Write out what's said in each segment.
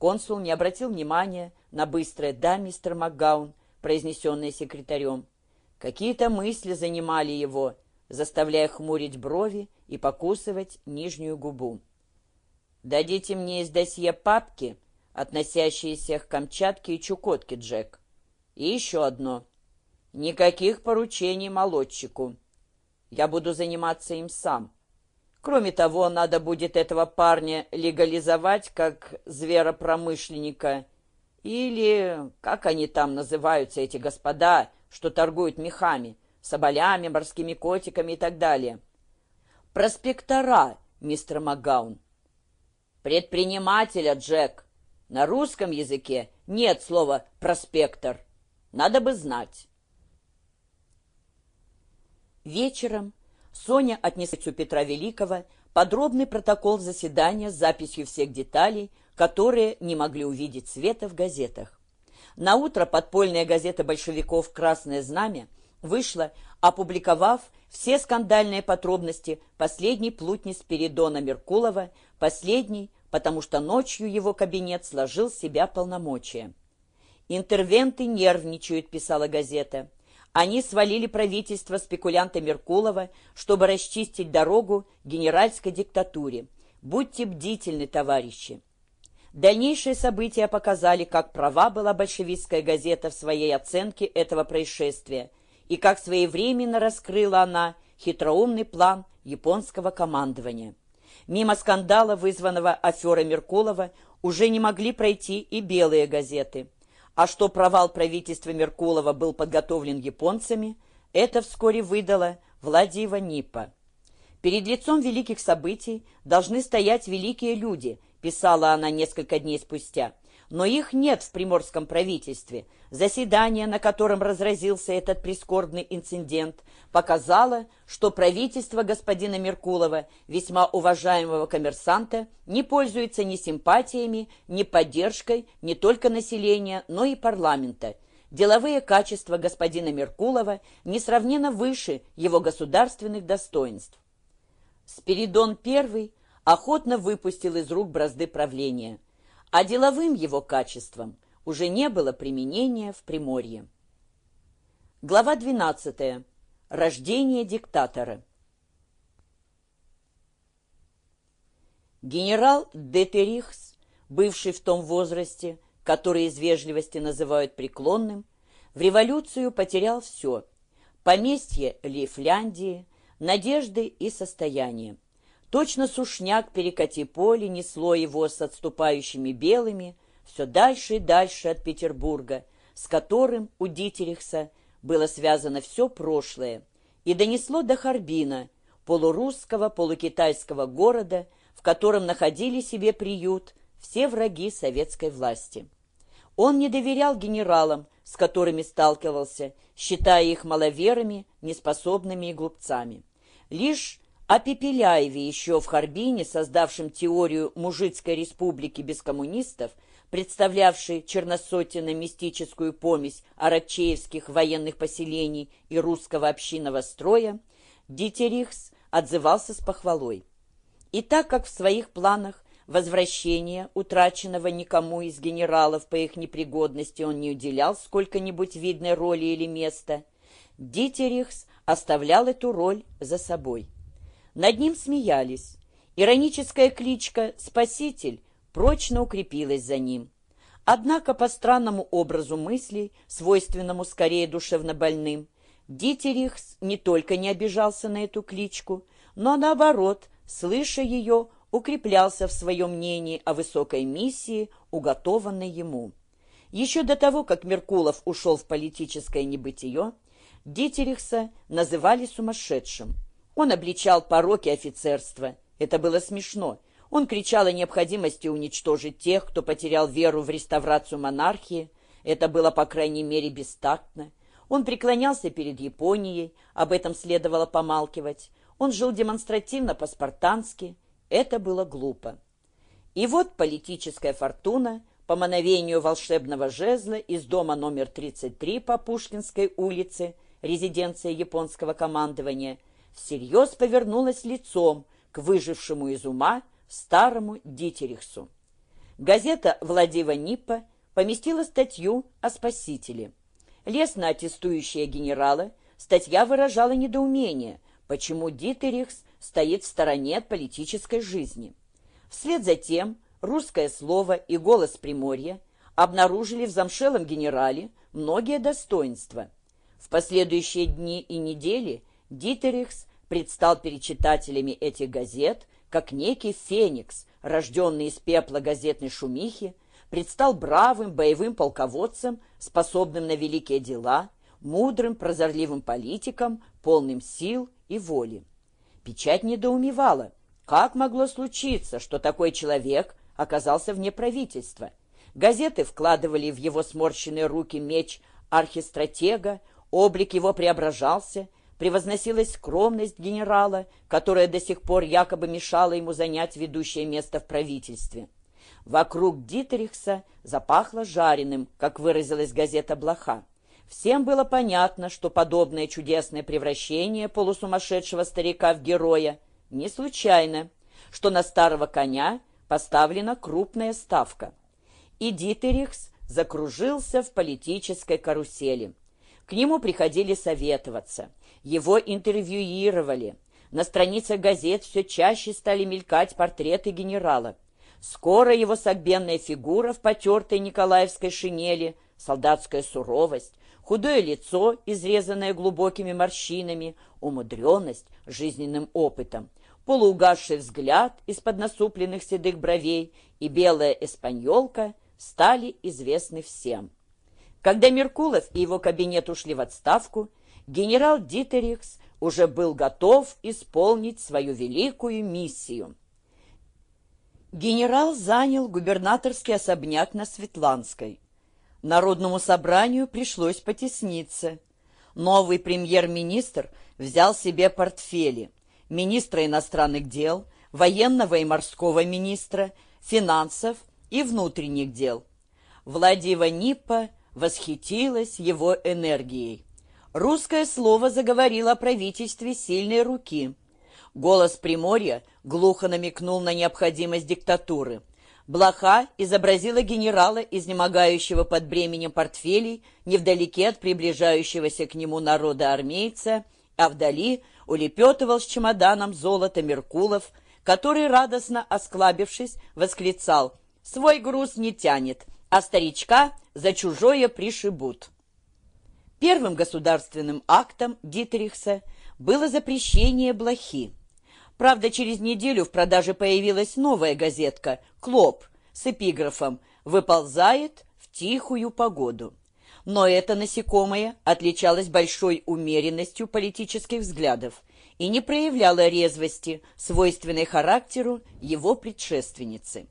Консул не обратил внимания на быстрое «да, мистер МакГаун», произнесенное секретарем. Какие-то мысли занимали его, заставляя хмурить брови и покусывать нижнюю губу. «Дадите мне из досье папки, относящиеся к Камчатке и Чукотке, Джек. И еще одно. Никаких поручений молодчику. Я буду заниматься им сам». Кроме того, надо будет этого парня легализовать как зверопромышленника. Или, как они там называются, эти господа, что торгуют мехами, соболями, морскими котиками и так далее. Проспектора, мистер Макгаун. Предпринимателя, Джек. На русском языке нет слова «проспектор». Надо бы знать. Вечером Соня отнесла Петра Великого подробный протокол заседания с записью всех деталей, которые не могли увидеть света в газетах. На утро подпольная газета большевиков «Красное знамя» вышла, опубликовав все скандальные подробности последней плутни Спиридона Меркулова, последней, потому что ночью его кабинет сложил себя полномочия. «Интервенты нервничают», — писала газета. Они свалили правительство спекулянта Меркулова, чтобы расчистить дорогу генеральской диктатуре. Будьте бдительны, товарищи. Дальнейшие события показали, как права была большевистская газета в своей оценке этого происшествия и как своевременно раскрыла она хитроумный план японского командования. Мимо скандала, вызванного аферой Меркулова, уже не могли пройти и белые газеты – а что провал правительства Меркулова был подготовлен японцами, это вскоре выдало Владива Нипа. «Перед лицом великих событий должны стоять великие люди», писала она несколько дней спустя но их нет в приморском правительстве. Заседание, на котором разразился этот прискорбный инцидент, показало, что правительство господина Меркулова, весьма уважаемого коммерсанта, не пользуется ни симпатиями, ни поддержкой не только населения, но и парламента. Деловые качества господина Меркулова несравненно выше его государственных достоинств. Спиридон I охотно выпустил из рук бразды правления – а деловым его качествам уже не было применения в Приморье. Глава 12. Рождение диктатора. Генерал Детерихс, бывший в том возрасте, который из вежливости называют преклонным, в революцию потерял все – поместье Лифляндии, надежды и состояние. Точно сушняк перекати поле несло его с отступающими белыми все дальше и дальше от Петербурга, с которым у Дитерихса было связано все прошлое, и донесло до Харбина, полурусского, полукитайского города, в котором находили себе приют все враги советской власти. Он не доверял генералам, с которыми сталкивался, считая их маловерами, неспособными и глупцами. Лишь о Пепеляеве еще в Харбине, создавшем теорию мужицкой республики без коммунистов, представлявшей черносотенно-мистическую помесь аракчеевских военных поселений и русского общинного строя, Дитерихс отзывался с похвалой. И так как в своих планах возвращения, утраченного никому из генералов по их непригодности, он не уделял сколько-нибудь видной роли или места, Дитерихс оставлял эту роль за собой. Над ним смеялись. Ироническая кличка «Спаситель» прочно укрепилась за ним. Однако по странному образу мыслей, свойственному скорее душевнобольным, Дитерихс не только не обижался на эту кличку, но наоборот, слыша ее, укреплялся в своем мнении о высокой миссии, уготованной ему. Еще до того, как Меркулов ушел в политическое небытие, Дитерихса называли сумасшедшим – он обличал пороки офицерства. Это было смешно. Он кричал о необходимости уничтожить тех, кто потерял веру в реставрацию монархии. Это было, по крайней мере, бестактно. Он преклонялся перед Японией, об этом следовало помалкивать. Он жил демонстративно по-спартански. Это было глупо. И вот политическая фортуна по мановению волшебного жезла из дома номер 33 по Пушкинской улице, резиденция японского командования – всерьез повернулась лицом к выжившему из ума старому Дитерихсу. газета «Владива Ниппа» поместила статью о спасителе. Лестно аттестующая генерала, статья выражала недоумение, почему Дитерихс стоит в стороне от политической жизни. Вслед за тем русское слово и голос Приморья обнаружили в замшелом генерале многие достоинства. В последующие дни и недели Дитерихс предстал перед читателями этих газет как некий феникс, рожденный из пепла газетной шумихи, предстал бравым боевым полководцем, способным на великие дела, мудрым прозорливым политиком, полным сил и воли. Печать недоумевала, как могло случиться, что такой человек оказался вне правительства. Газеты вкладывали в его сморщенные руки меч архистратега, облик его преображался, превозносилась скромность генерала, которая до сих пор якобы мешала ему занять ведущее место в правительстве. Вокруг Дитрихса запахло жареным, как выразилась газета «Блоха». Всем было понятно, что подобное чудесное превращение полусумасшедшего старика в героя не случайно, что на старого коня поставлена крупная ставка. И Дитерихс закружился в политической карусели. К нему приходили советоваться, его интервьюировали. На страницах газет все чаще стали мелькать портреты генерала. Скоро его согбенная фигура в потертой николаевской шинели, солдатская суровость, худое лицо, изрезанное глубокими морщинами, умудренность жизненным опытом, полуугасший взгляд из-под насупленных седых бровей и белая эспаньолка стали известны всем. Когда Меркулов и его кабинет ушли в отставку, генерал Дитерикс уже был готов исполнить свою великую миссию. Генерал занял губернаторский особняк на Светланской. Народному собранию пришлось потесниться. Новый премьер-министр взял себе портфели министра иностранных дел, военного и морского министра, финансов и внутренних дел. Владива Ниппа восхитилась его энергией. Русское слово заговорило о правительстве сильной руки. Голос Приморья глухо намекнул на необходимость диктатуры. Блоха изобразила генерала, изнемогающего под бременем портфелей, невдалеке от приближающегося к нему народа армейца, а вдали улепетывал с чемоданом золота Меркулов, который, радостно осклабившись, восклицал «Свой груз не тянет, а старичка за чужое пришибут». Первым государственным актом Дитрихса было запрещение блохи. Правда, через неделю в продаже появилась новая газетка «Клоп» с эпиграфом «Выползает в тихую погоду». Но это насекомое отличалось большой умеренностью политических взглядов и не проявляло резвости, свойственной характеру его предшественницы.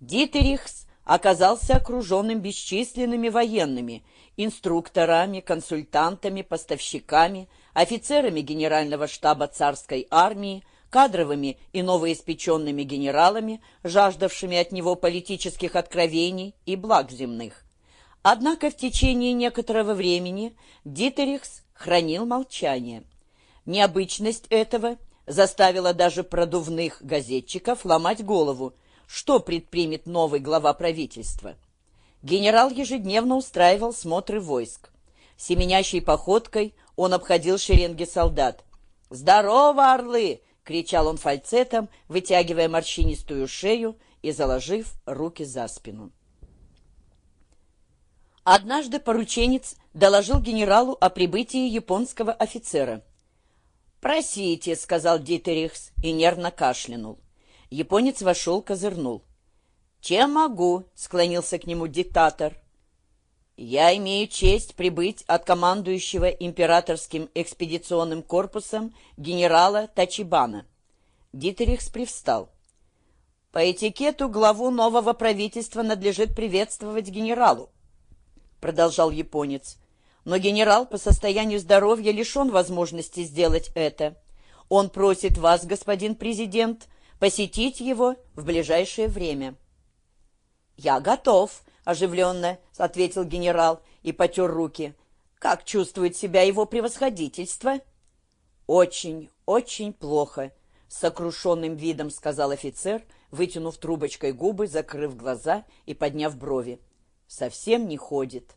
Дитерихс оказался окруженным бесчисленными военными, инструкторами, консультантами, поставщиками, офицерами Генерального штаба царской армии, кадровыми и новоиспеченными генералами, жаждавшими от него политических откровений и благ земных. Однако в течение некоторого времени Дитерихс хранил молчание. Необычность этого заставила даже продувных газетчиков ломать голову, что предпримет новый глава правительства. Генерал ежедневно устраивал смотры войск. Семенящей походкой он обходил шеренги солдат. «Здорово, орлы!» — кричал он фальцетом, вытягивая морщинистую шею и заложив руки за спину. Однажды порученец доложил генералу о прибытии японского офицера. «Просите», — сказал Дитерихс и нервно кашлянул. Японец вошел, козырнул. «Чем могу?» — склонился к нему диктатор. «Я имею честь прибыть от командующего императорским экспедиционным корпусом генерала Тачибана». Дитерихс привстал. «По этикету главу нового правительства надлежит приветствовать генералу продолжал японец. Но генерал по состоянию здоровья лишен возможности сделать это. Он просит вас, господин президент, посетить его в ближайшее время. «Я готов», — оживленно ответил генерал и потер руки. «Как чувствует себя его превосходительство?» «Очень, очень плохо», — сокрушенным видом сказал офицер, вытянув трубочкой губы, закрыв глаза и подняв брови. «Совсем не ходит».